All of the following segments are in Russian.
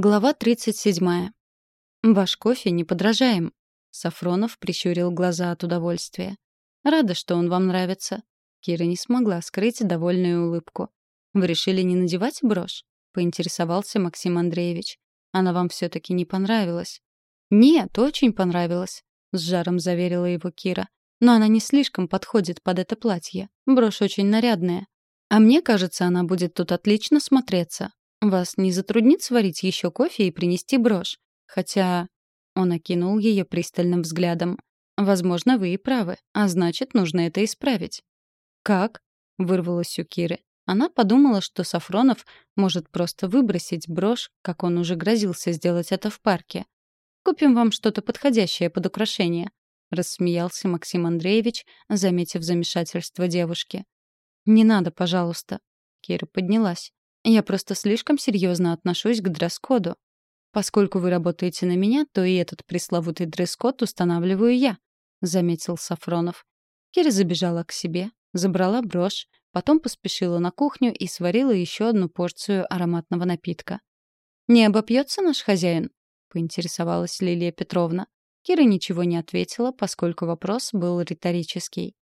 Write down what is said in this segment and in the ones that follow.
Глава 37. «Ваш кофе не подражаем». Сафронов прищурил глаза от удовольствия. «Рада, что он вам нравится». Кира не смогла скрыть довольную улыбку. «Вы решили не надевать брошь?» — поинтересовался Максим Андреевич. «Она вам все-таки не понравилась». «Нет, очень понравилась», — с жаром заверила его Кира. «Но она не слишком подходит под это платье. Брошь очень нарядная. А мне кажется, она будет тут отлично смотреться. Вас не затруднит сварить еще кофе и принести брошь? Хотя...» Он окинул ее пристальным взглядом. «Возможно, вы и правы, а значит, нужно это исправить». «Как?» — вырвалось у Киры. Она подумала, что Сафронов может просто выбросить брошь, как он уже грозился сделать это в парке. «Купим вам что-то подходящее под украшение», — рассмеялся Максим Андреевич, заметив замешательство девушки. «Не надо, пожалуйста». Кира поднялась. Я просто слишком серьезно отношусь к дресс-коду. Поскольку вы работаете на меня, то и этот пресловутый дресс-код устанавливаю я», — заметил Сафронов. Кира забежала к себе, забрала брошь, потом поспешила на кухню и сварила еще одну порцию ароматного напитка. «Не обопьется наш хозяин?» — поинтересовалась Лилия Петровна. Кира ничего не ответила, поскольку вопрос был риторический.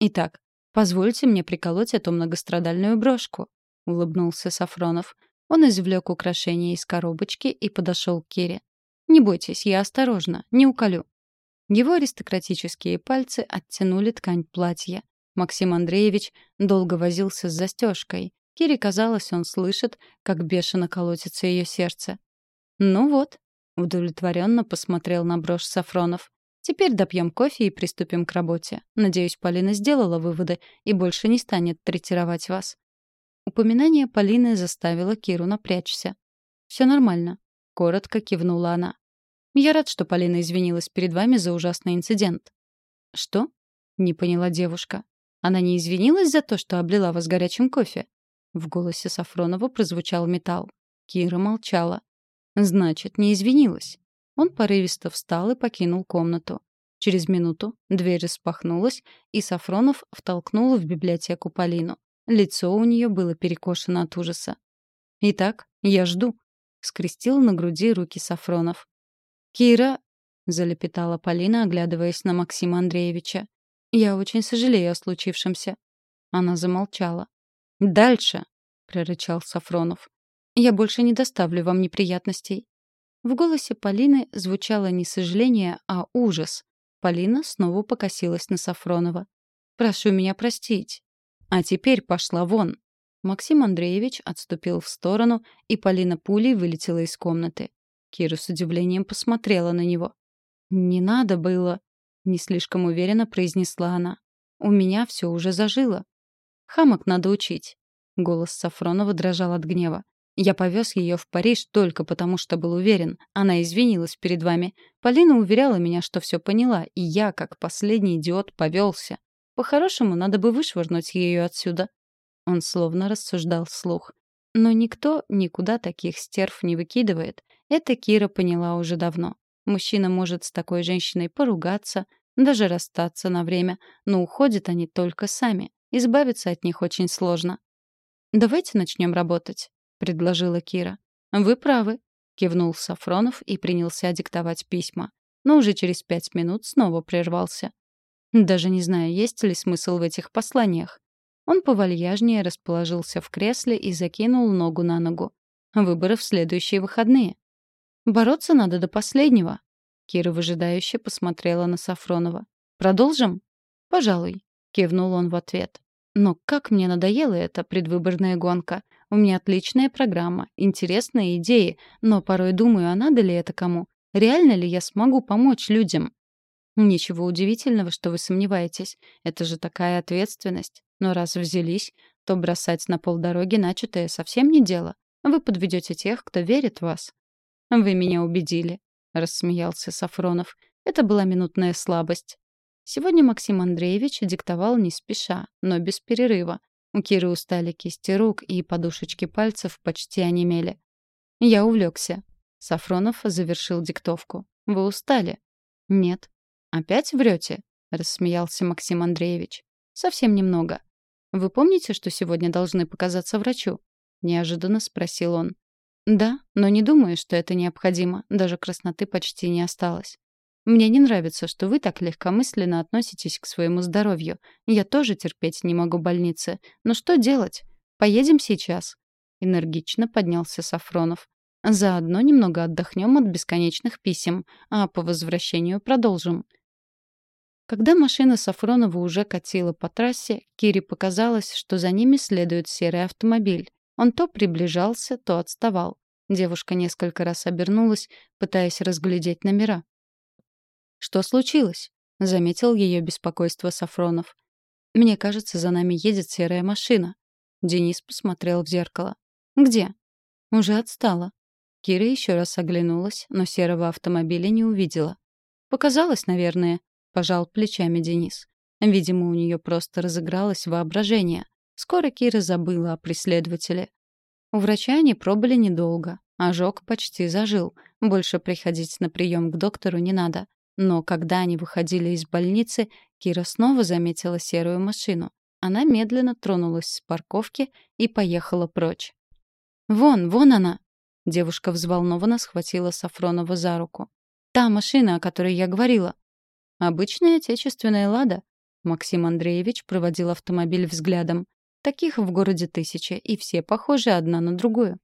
«Итак, позвольте мне приколоть эту многострадальную брошку», — улыбнулся Сафронов. Он извлек украшение из коробочки и подошел к Кире. «Не бойтесь, я осторожно, не уколю». Его аристократические пальцы оттянули ткань платья. Максим Андреевич долго возился с застежкой. Кире казалось, он слышит, как бешено колотится ее сердце. «Ну вот», — удовлетворенно посмотрел на брошь Сафронов. «Теперь допьем кофе и приступим к работе. Надеюсь, Полина сделала выводы и больше не станет третировать вас. Упоминание Полины заставило Киру напрячься. «Все нормально», — коротко кивнула она. «Я рад, что Полина извинилась перед вами за ужасный инцидент». «Что?» — не поняла девушка. «Она не извинилась за то, что облила вас горячим кофе?» В голосе Сафронова прозвучал металл. Кира молчала. «Значит, не извинилась». Он порывисто встал и покинул комнату. Через минуту дверь распахнулась, и Сафронов втолкнул в библиотеку Полину. Лицо у нее было перекошено от ужаса. «Итак, я жду», — скрестил на груди руки Сафронов. «Кира», — залепетала Полина, оглядываясь на Максима Андреевича, — «я очень сожалею о случившемся». Она замолчала. «Дальше», — прорычал Сафронов. «Я больше не доставлю вам неприятностей». В голосе Полины звучало не сожаление, а ужас. Полина снова покосилась на Сафронова. «Прошу меня простить. А теперь пошла вон. Максим Андреевич отступил в сторону, и Полина пулей вылетела из комнаты. Кира с удивлением посмотрела на него. «Не надо было», — не слишком уверенно произнесла она. «У меня все уже зажило». «Хамок надо учить». Голос Сафронова дрожал от гнева. «Я повез ее в Париж только потому, что был уверен. Она извинилась перед вами. Полина уверяла меня, что все поняла, и я, как последний идиот, повелся. По-хорошему, надо бы вышвырнуть ее отсюда. Он словно рассуждал вслух. Но никто никуда таких стерв не выкидывает. Это Кира поняла уже давно. Мужчина может с такой женщиной поругаться, даже расстаться на время, но уходят они только сами. Избавиться от них очень сложно. «Давайте начнем работать», — предложила Кира. «Вы правы», — кивнул Сафронов и принялся диктовать письма. Но уже через пять минут снова прервался. Даже не знаю, есть ли смысл в этих посланиях. Он повальяжнее расположился в кресле и закинул ногу на ногу. Выборы в следующие выходные. Бороться надо до последнего. Кира выжидающе посмотрела на Сафронова. «Продолжим?» «Пожалуй», — кивнул он в ответ. «Но как мне надоела эта предвыборная гонка. У меня отличная программа, интересные идеи, но порой думаю, а надо ли это кому? Реально ли я смогу помочь людям?» Ничего удивительного, что вы сомневаетесь. Это же такая ответственность. Но раз взялись, то бросать на полдороги начатое совсем не дело. Вы подведете тех, кто верит в вас. Вы меня убедили, рассмеялся Сафронов. Это была минутная слабость. Сегодня Максим Андреевич диктовал не спеша, но без перерыва. У Киры устали кисти рук, и подушечки пальцев почти онемели. Я увлекся. Сафронов завершил диктовку. Вы устали? Нет. «Опять врете?» — рассмеялся Максим Андреевич. «Совсем немного. Вы помните, что сегодня должны показаться врачу?» — неожиданно спросил он. Да, но не думаю, что это необходимо. Даже красноты почти не осталось. Мне не нравится, что вы так легкомысленно относитесь к своему здоровью. Я тоже терпеть не могу больницы. Но что делать? Поедем сейчас. Энергично поднялся Сафронов. Заодно немного отдохнем от бесконечных писем, а по возвращению продолжим. Когда машина Сафронова уже катила по трассе, Кире показалось, что за ними следует серый автомобиль. Он то приближался, то отставал. Девушка несколько раз обернулась, пытаясь разглядеть номера. «Что случилось?» — заметил ее беспокойство Сафронов. «Мне кажется, за нами едет серая машина». Денис посмотрел в зеркало. «Где?» «Уже отстала». Кира еще раз оглянулась, но серого автомобиля не увидела. «Показалось, наверное», — пожал плечами Денис. Видимо, у нее просто разыгралось воображение. Скоро Кира забыла о преследователе. У врача они пробыли недолго. Ожог почти зажил. Больше приходить на прием к доктору не надо. Но когда они выходили из больницы, Кира снова заметила серую машину. Она медленно тронулась с парковки и поехала прочь. «Вон, вон она!» Девушка взволнованно схватила Сафронова за руку. «Та машина, о которой я говорила». «Обычная отечественная «Лада». Максим Андреевич проводил автомобиль взглядом. Таких в городе тысяча, и все похожи одна на другую.